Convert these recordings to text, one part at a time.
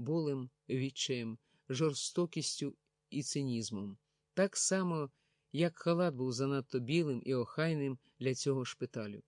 болем, відчаєм, жорстокістю і цинізмом. Так само, як халат був занадто білим і охайним для цього шпиталю.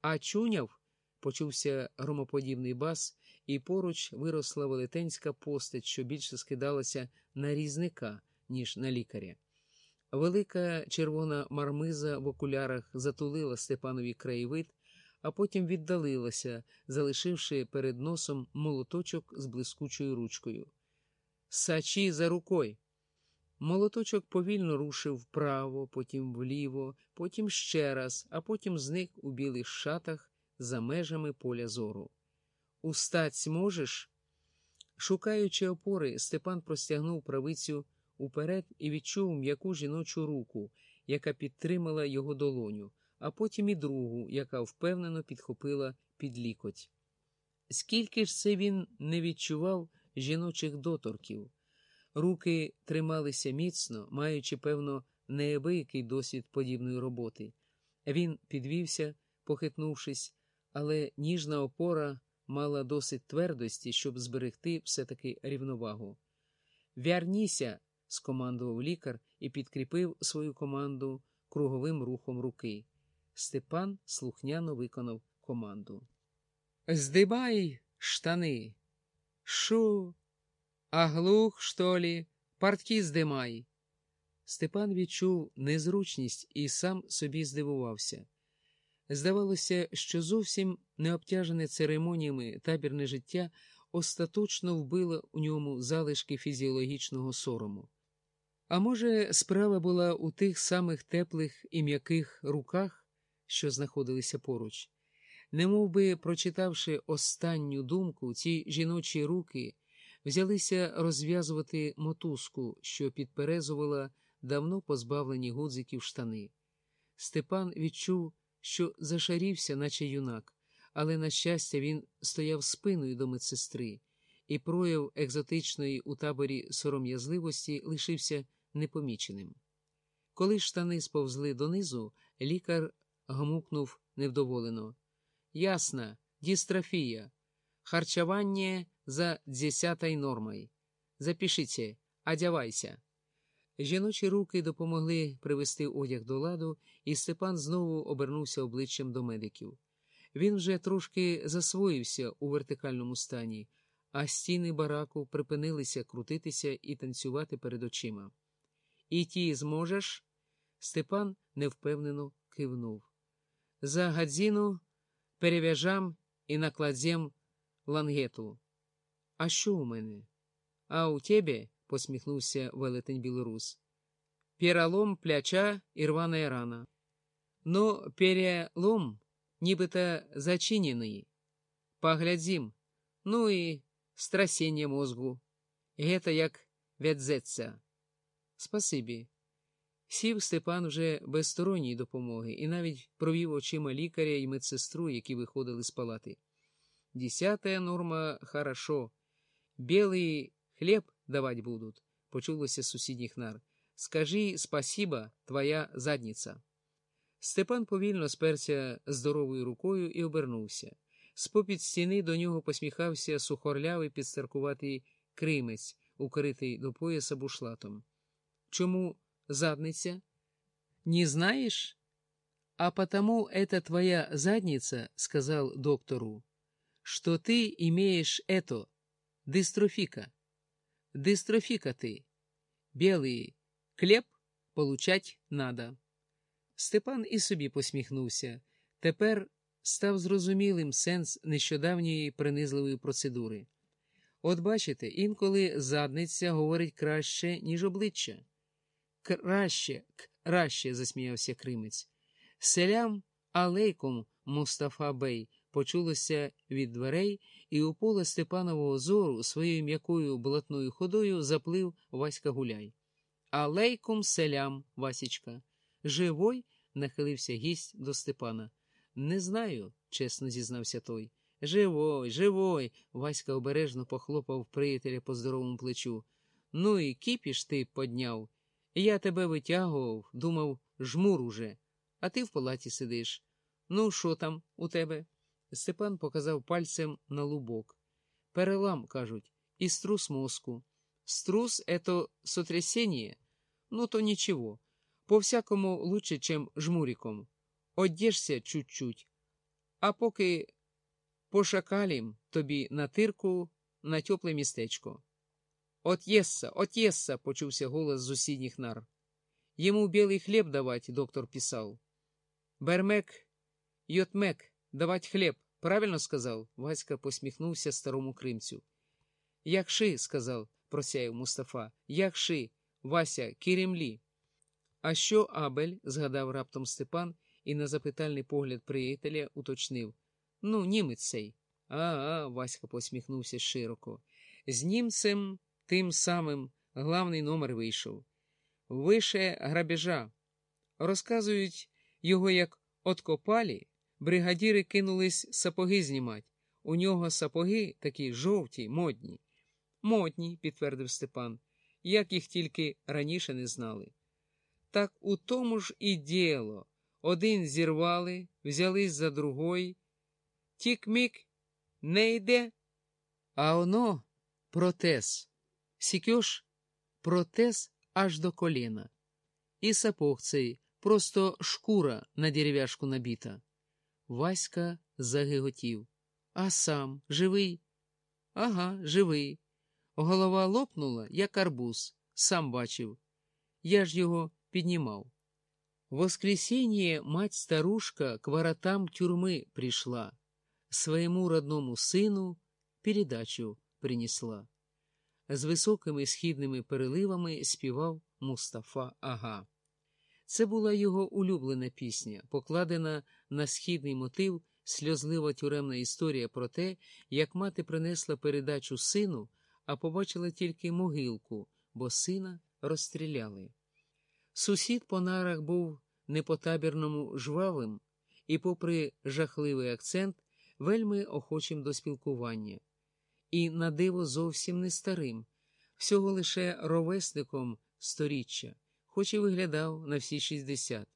А чуняв, почувся громоподібний бас, і поруч виросла велетенська постать, що більше скидалася на різника, ніж на лікаря. Велика червона мармиза в окулярах затулила Степанові краєвид, а потім віддалилася, залишивши перед носом молоточок з блискучою ручкою. Сачі за рукою. Молоточок повільно рушив вправо, потім вліво, потім ще раз, а потім зник у білих шатах за межами поля зору. Устать можеш? Шукаючи опори, Степан простягнув правицю уперед і відчув м'яку жіночу руку, яка підтримала його долоню, а потім і другу, яка впевнено підхопила під лікоть. Скільки ж це він не відчував жіночих доторків? Руки трималися міцно, маючи, певно, неабиякий досвід подібної роботи. Він підвівся, похитнувшись, але ніжна опора мала досить твердості, щоб зберегти все-таки рівновагу. Вярніся, скомандував лікар і підкріпив свою команду круговим рухом руки. Степан слухняно виконав команду. Здибай штани. Шо? А глух, що лі? Партки здимай. Степан відчув незручність і сам собі здивувався. Здавалося, що зовсім не обтяжене церемоніями табірне життя остаточно вбило у ньому залишки фізіологічного сорому. А може, справа була у тих самих теплих і м'яких руках, що знаходилися поруч. Немов би, прочитавши останню думку, ці жіночі руки взялися розв'язувати мотузку, що підперезувала давно позбавлені гудзиків штани. Степан відчув, що зашарівся, наче юнак, але, на щастя, він стояв спиною до медсестри, і прояв екзотичної у таборі сором'язливості лишився непоміченим. Коли штани сповзли донизу, лікар гмукнув невдоволено. Ясно, дистрофія. Харчування за десятой нормой. Запишіться, одягайся. Жіночі руки допомогли привести одяг до ладу, і Степан знову обернувся обличчям до медиків. Він вже трошки засвоївся у вертикальному стані, а стіни бараку припинилися крутитися і танцювати перед очима. І ті зможеш? Степан невпевнено кивнув. За гадзіну перев'яжам і накладзем лангету. А що у мене? А у тебе, посміхнувся велетень білорус. Перелом пляча і рваная рана. Но перелом нібито зачинений. Поглядзім, ну і страсіння мозгу. Гета як вядзеться. Спасибі. Сів Степан вже без сторонньої допомоги і навіть провів очима лікаря і медсестру, які виходили з палати. Десятая норма хорошо. Белый хлеб давать будут, почулося з сусідніх нар. Скажи спасіба, твоя задниця. Степан повільно сперся здоровою рукою і обернувся. З попід стіни до нього посміхався сухорлявий підстаркуватий кримець, укритий до пояса бушлатом. Чому задниця? Не знаешь? А потому это твоя задница, сказал доктору, что ты имеешь это, дистрофика. Дистрофика ты. Белый хлеб получать надо. Степан і собі посміхнувся. Тепер став зрозумілим сенс нещодавньої принизливої процедури. От бачите, інколи задниця говорить краще, ніж обличчя. Краще, краще, засміявся Кримець. Селям алейкум, Мустафа Бей, почулося від дверей, і у поле Степанового зору своєю м'якою блатною ходою заплив Васька Гуляй. Алейкум селям, Васічка. Живой? нахилився гість до Степана. Не знаю, чесно зізнався той. Живой, живой. Васька обережно похлопав приятеля по здоровому плечу. Ну і кіпіш ти подняв. Я тебе витягував, думав, жмур уже, а ти в палаті сидиш. Ну, що там у тебе? Степан показав пальцем на лубок. Перелам, кажуть, и струс мозку. Струс — это сотрясение? Ну, то ничего. По-всякому лучше, чем жмуриком. Одєшся чуть-чуть. А поки пошакалім тобі на тирку на тепле містечко. От єсса, от єсса, почувся голос з сусідніх нар. Йому білий хліб давать, доктор писав. Бермек, йотмек, давать хліб. Правильно сказав? Васька посміхнувся старому кримцю. Якши, сказав, просяяв Мустафа, якши, Вася, киремлі. А що Абель? згадав раптом Степан і на запитальний погляд приятеля уточнив. Ну, німець цей. А, а, Васька посміхнувся широко. З німцем тим самим главний номер вийшов. Више грабежа. Розказують його, як откопалі, бригадіри кинулись сапоги знімати. У нього сапоги такі жовті, модні. Модні, підтвердив Степан, як їх тільки раніше не знали. Так у тому ж і діло. Один зірвали, взялись за другой. Тік-мік не йде. А оно протез. Сікьош протез аж до коліна. І сапог цей просто шкура на дерев'яшку набіта. Васька загиготів. А сам живий? Ага, живий. Голова лопнула, як арбуз, сам бачив. Я ж його піднімав. В воскресенье мать-старушка к воротам тюрьмы пришла, своему родному сину передачу принесла. З високими східними переливами співав Мустафа Ага. Це була його улюблена пісня, покладена на східний мотив сльозлива тюремна історія про те, як мати принесла передачу сину, а побачила тільки могилку, бо сина розстріляли. Сусід по нарах був не по табірному жвавим і, попри жахливий акцент, вельми охочим до спілкування, і на диво зовсім не старим, всього лише ровесником сторіччя, хоч і виглядав на всі 60.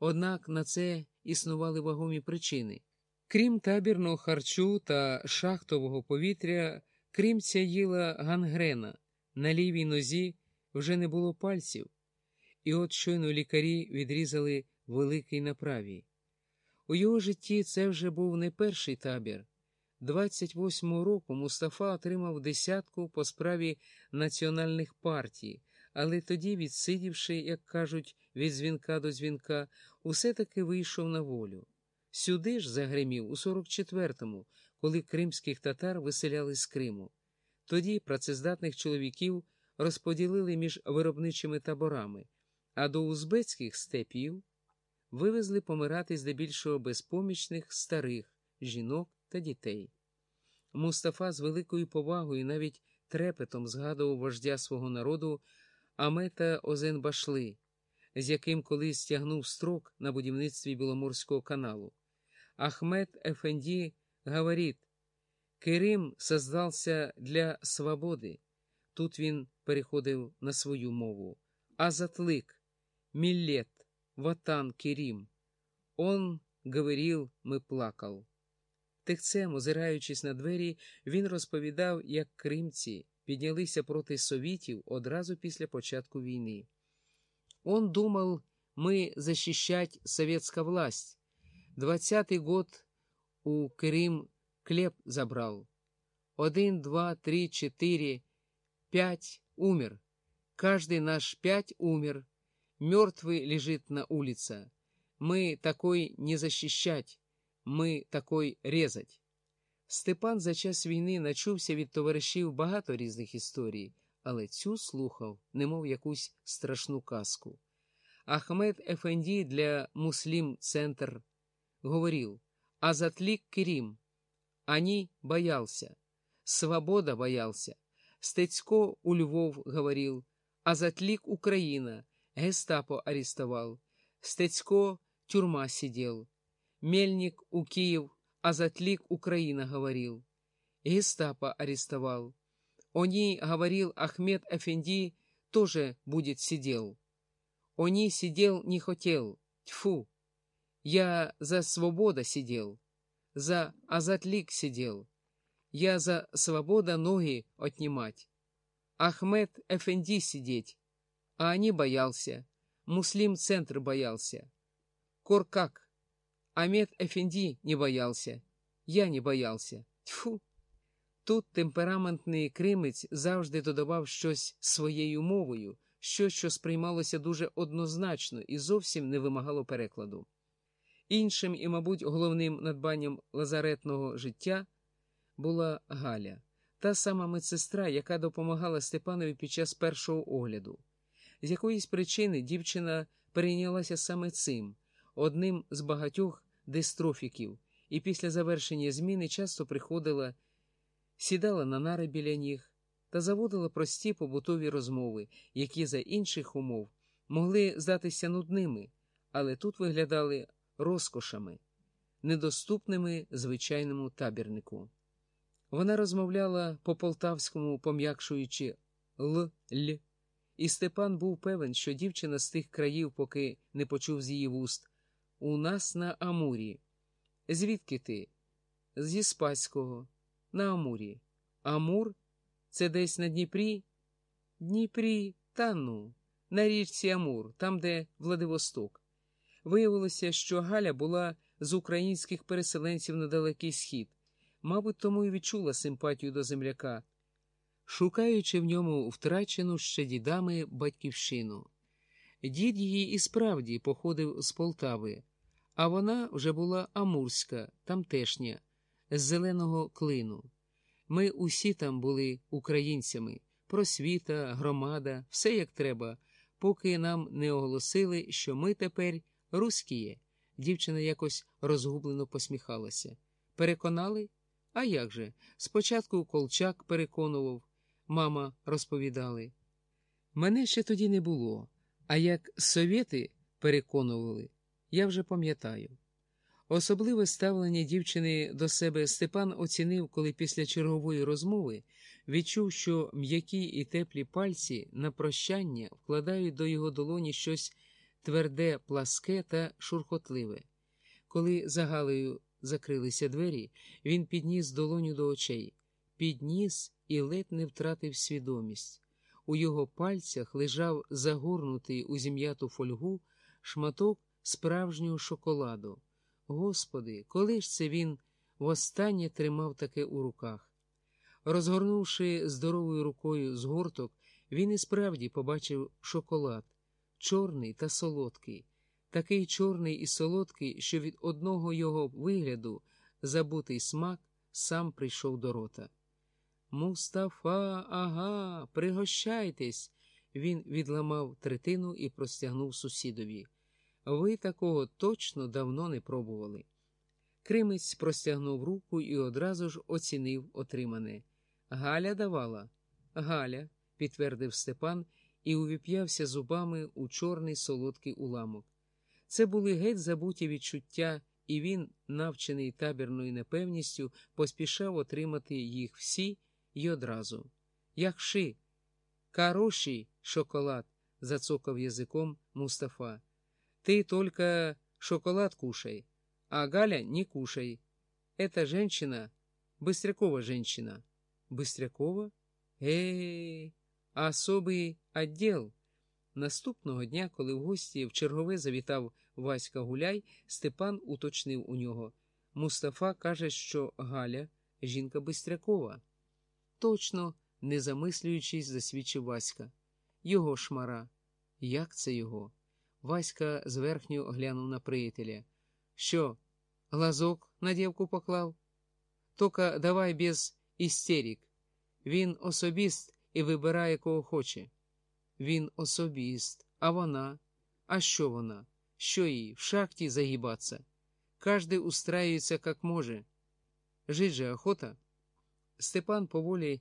Однак на це існували вагомі причини. Крім табірного харчу та шахтового повітря, кримця їла гангрена, на лівій нозі вже не було пальців. І от щойно лікарі відрізали великий направій. У його житті це вже був не перший табір. 28-го року Мустафа отримав десятку по справі національних партій, але тоді, відсидівши, як кажуть, від дзвінка до дзвінка, усе таки вийшов на волю. Сюди ж загримів у 44-му, коли кримських татар виселяли з Криму. Тоді працездатних чоловіків розподілили між виробничими таборами а до узбецьких степів вивезли помирати здебільшого безпомічних старих жінок та дітей. Мустафа з великою повагою, навіть трепетом згадував вождя свого народу Амета Озенбашли, з яким колись стягнув строк на будівництві Біломорського каналу. Ахмед Ефенді говорить, Керим создався для свободи. Тут він переходив на свою мову. Азатлик Миллет, Ватан, Керім. Он говорил, ми плакал. Тихцем, озираючись на двері, він розповідав, як кримці піднялися проти совітів одразу після початку війни. Он думав, ми защищать советская власть. Двадцятый год у Крым клеп забрал. Один, два, три, четыре, пять умер. Каждый наш пять умер. Мертвый лежит на улице. Мы такой не защищать, ми такой резать. Степан за час війни начувся від товаришів багато різних історій, але цю слухав, немов якусь страшну казку. Ахмед Ефенді для Муслім Центр говорил, Азатлик Керим. Они боялся. Свобода боялся. Стецько у Львов говорил, Азатлик Украина. Гестапо арестовал. Стецько тюрьма сидел. Мельник у Киев, а Затлик Украина говорил. Гестапо арестовал. Они, говорил Ахмед Эфенди, тоже будет сидел. Они сидел не хотел. Тьфу! Я за свобода сидел. За Азатлик сидел. Я за свобода ноги отнимать. Ахмед Эфенди сидеть. А они боялся. Муслим центр боялся. Коркак. Амед Эфенди не боялся. Я не боялся. Тьфу. Тут темпераментний кримець завжди додавав щось своєю мовою, щось, що сприймалося дуже однозначно і зовсім не вимагало перекладу. Іншим і, мабуть, головним надбанням лазаретного життя була Галя, та сама медсестра, яка допомагала Степанові під час першого огляду. З якоїсь причини дівчина перейнялася саме цим, одним з багатьох дистрофіків, і після завершення зміни часто приходила, сідала на нари біля ніг та заводила прості побутові розмови, які за інших умов могли здатися нудними, але тут виглядали розкошами, недоступними звичайному табірнику. Вона розмовляла по полтавському, пом'якшуючи л л, і Степан був певен, що дівчина з тих країв, поки не почув з її вуст. У нас на Амурі. Звідки ти? Зі Спаського, на Амурі. Амур? Це десь на Дніпрі? Дніпрі, та ну, на річці Амур, там, де Владивосток. Виявилося, що Галя була з українських переселенців на далекий схід, мабуть, тому і відчула симпатію до земляка, шукаючи в ньому втрачену ще дідами батьківщину. Дід її і справді походив з Полтави, а вона вже була амурська, тамтешня, з зеленого клину. Ми усі там були українцями, просвіта, громада, все як треба, поки нам не оголосили, що ми тепер русськіє. Дівчина якось розгублено посміхалася. Переконали? А як же? Спочатку Колчак переконував, мама розповідали. Мене ще тоді не було, а як совєти переконували, я вже пам'ятаю. Особливе ставлення дівчини до себе Степан оцінив, коли після чергової розмови відчув, що м'які і теплі пальці на прощання вкладають до його долоні щось тверде, пласке та шурхотливе. Коли за Галею закрилися двері, він підніс долоню до очей, підніс і ледь не втратив свідомість. У його пальцях лежав загорнутий у зім'яту фольгу шматок справжнього шоколаду. Господи, коли ж це він востаннє тримав таке у руках? Розгорнувши здоровою рукою згорток, він і справді побачив шоколад, чорний та солодкий, такий чорний і солодкий, що від одного його вигляду забутий смак сам прийшов до рота. Мустафа, ага, пригощайтесь. Він відламав третину і простягнув сусідові. Ви такого точно давно не пробували. Кримець простягнув руку і одразу ж оцінив отримане. Галя давала. Галя, підтвердив Степан і увіп'явся зубами у чорний солодкий уламок. Це були геть забуті відчуття, і він, навчений табірною непевністю, поспішав отримати їх всі й одразу. Як ши, хороший шоколад, зацокав язиком Мустафа. Ты только шоколад кушай, а Галя не кушай. Эта женщина — Быстрякова женщина. Быстрякова? Эй, особий отдел. Наступного дня, коли в гості в чергове завітав Васька Гуляй, Степан уточнив у нього. Мустафа каже, що Галя жінка Бистрякова. Точно, не замислюючись, засвідчив Васька. Його шмара. Як це його? Васька зверхньо глянув на приятеля. Що, глазок на дівку поклав? Тока давай без істерік. Він особіст і вибирає, кого хоче. Він особіст, а вона? А що вона? Що їй в шахті загибаться? Каждый устраивается как може. Жить же охота. Степан поволі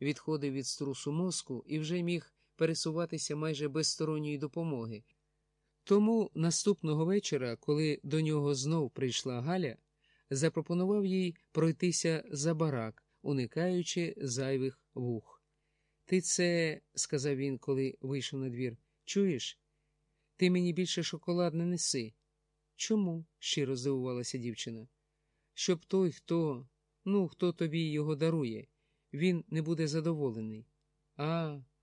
відходив від струсу мозку і вже міг пересуватися майже без сторонньої допомоги. Тому наступного вечора, коли до нього знов прийшла Галя, запропонував їй пройтися за барак, уникаючи зайвих вух. Ти це, сказав він, коли вийшов на двір, чуєш? Ти мені більше шоколад не неси. Чому? щиро здивувалася дівчина. Щоб той, хто Ну, хто тобі його дарує? Він не буде задоволений. А,